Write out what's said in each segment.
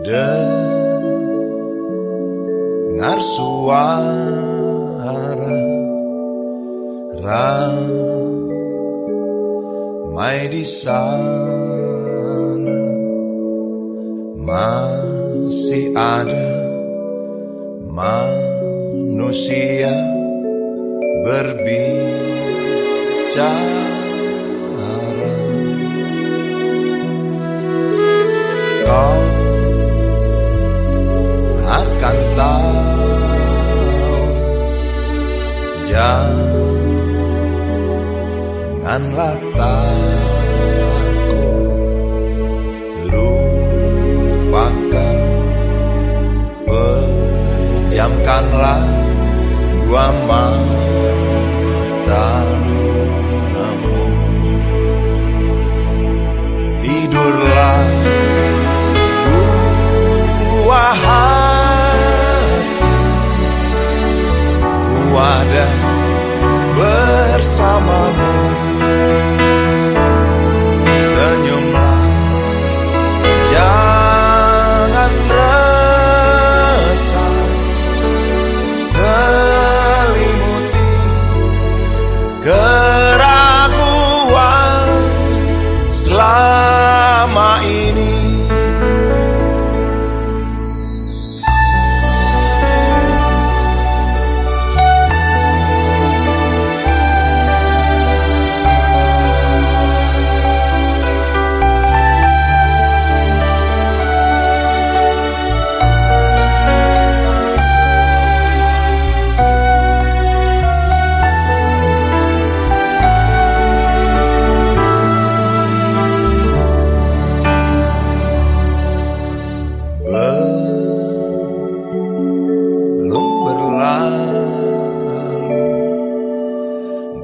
Dengar suara ramai di sana masih ada manusia berbicara. Janganlah takut Lupakan. Pejamkanlah dua mata ada bersamamu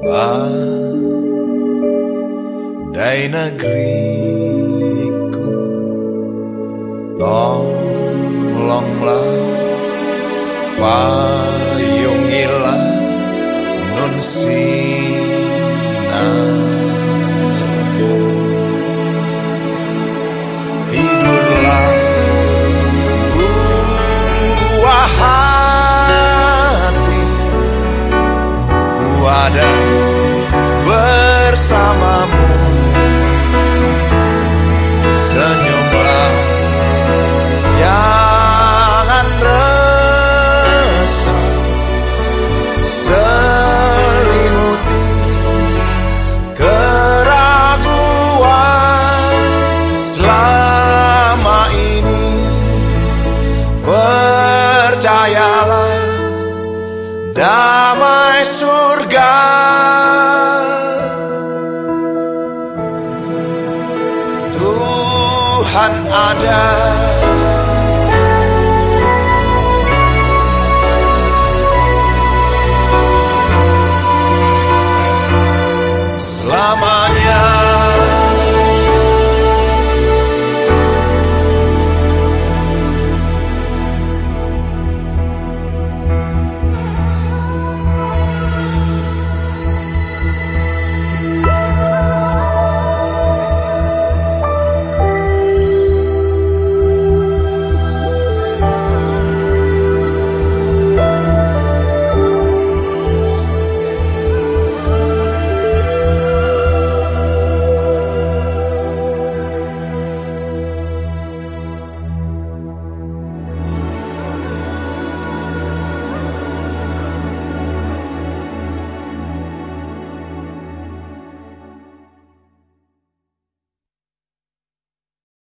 Badai negeriku Tolonglah Payungilah Nun sinarmu. Tidurlah Buah hati Ada bersamamu. Senyumlah Jangan resah. Selimuti Keraguan Selama ini. Percayalah Damai surga ada